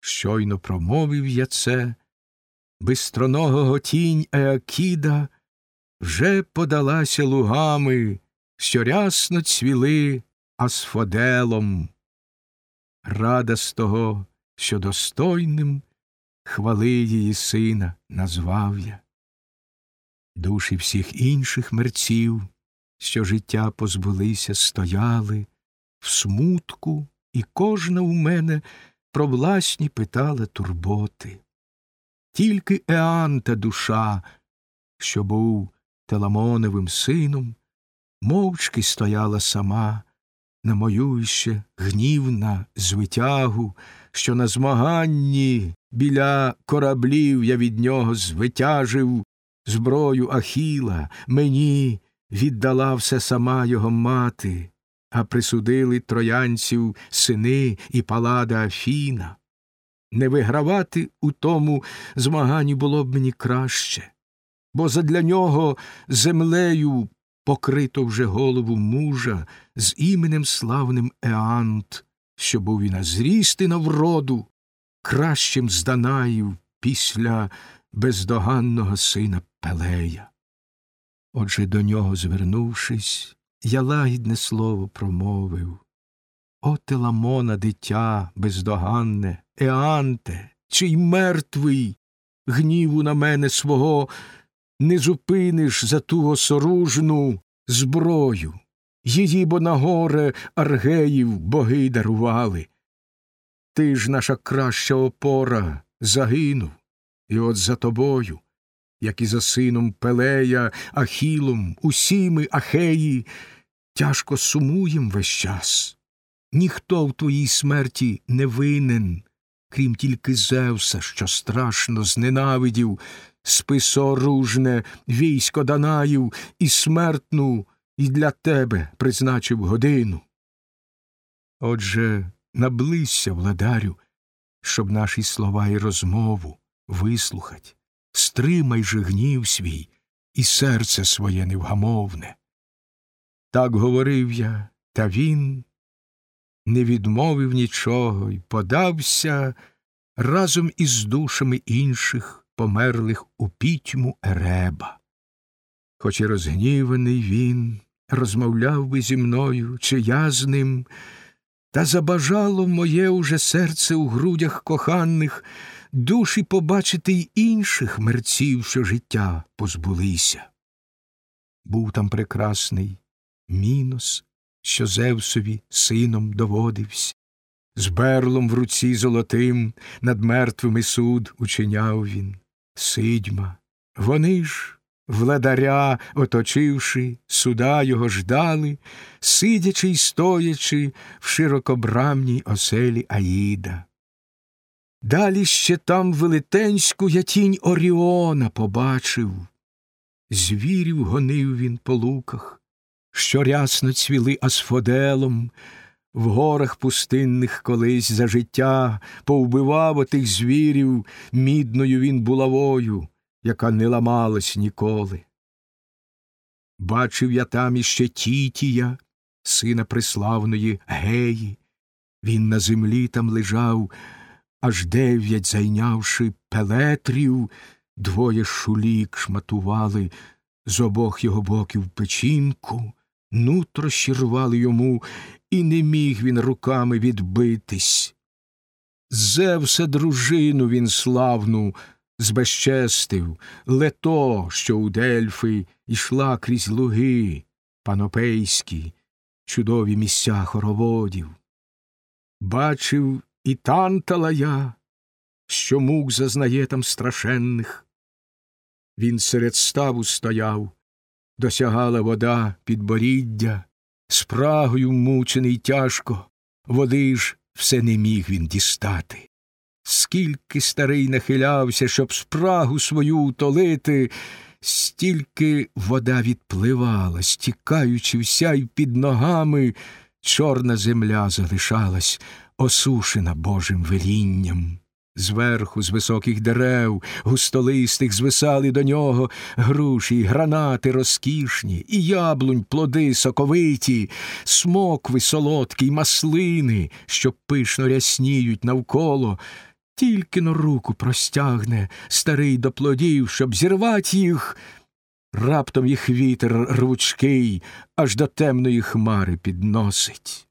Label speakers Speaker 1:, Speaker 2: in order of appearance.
Speaker 1: Щойно промовив я це, бистроногого тінь Еакіда вже подалася лугами, що рясно цвіли асфоделом. Рада з того, що достойним хвали її сина назвав я. Душі всіх інших мерців, що життя позбулися, стояли в смутку, і кожна у мене про власні питала турботи. Тільки Еанта душа, що був Теламоновим сином, мовчки стояла сама, на мою ще гнівна звитягу, що на змаганні біля кораблів я від нього звитяжив зброю Ахіла, мені віддала все сама його мати, а присудили троянців сини і палада Афіна. Не вигравати у тому змаганні було б мені краще, бо задля нього землею покрито вже голову мужа з іменем славним Еант, що був і на зріст, і на вроду, кращим з Данаїв після бездоганного сина Пелея. Отже, до нього звернувшись, я лагідне слово промовив О, Теламона, дитя бездоганне, Еанте, чий мертвий, гніву на мене свого не зупиниш за ту осоружну зброю. Її бо на горе аргеїв боги дарували. Ти ж наша краща опора загинув, і от за тобою, як і за сином Пелея, Ахілом, усі ми, Ахеї, тяжко сумуєм весь час. Ніхто в твоїй смерті не винен, крім тільки Зевса, що страшно зненавидів списоружне військо Данаїв і смертну і для тебе призначив годину. Отже, наблизься, владарю, щоб наші слова і розмову вислухать, стримай же гнів свій і серце своє невгамовне. Так говорив я, та він не відмовив нічого й подався разом із душами інших померлих у пітьму Ереба. Хоч і розгніваний він розмовляв би зі мною, чи я з ним, та забажало моє уже серце у грудях коханих душі побачити й інших мерців, що життя позбулися. Був там прекрасний мінос, що Зевсові сином доводився, з берлом в руці золотим над мертвими суд учиняв він, сидьма. Вони ж, владаря, оточивши, суда його ждали, сидячи й стоячи в широкобрамній оселі Аїда. Далі ще там велетенську я тінь Оріона побачив. Звірів гонив він по луках, що рясно цвіли асфоделом, в горах пустинних колись за життя повбивав отих звірів мідною він булавою, яка не ламалась ніколи. Бачив я там іще Тітія, сина приславної Геї. Він на землі там лежав, аж дев'ять зайнявши пелетрів, двоє шулік шматували з обох його боків печінку, нутрощі рвали йому, і не міг він руками відбитись. Зевса дружину він славну збезчестив, лето, що у Дельфи йшла крізь луги панопейські, чудові місця хороводів. Бачив і тантала я, що мук зазнає там страшенних. Він серед ставу стояв, досягала вода підборіддя, спрагою мучений тяжко, води ж все не міг він дістати. Скільки старий нахилявся, щоб спрагу свою утолити, стільки вода відпливала, стікаючи вся й під ногами, чорна земля залишалась, осушена Божим велінням. Зверху, з високих дерев, густолистих, звисали до нього груші, гранати розкішні, і яблунь, плоди соковиті, смокви солодкі, й маслини, що пишно рясніють навколо, тільки но руку простягне старий до плодів, щоб зірвать їх, раптом їх вітер рвучкий аж до темної хмари підносить.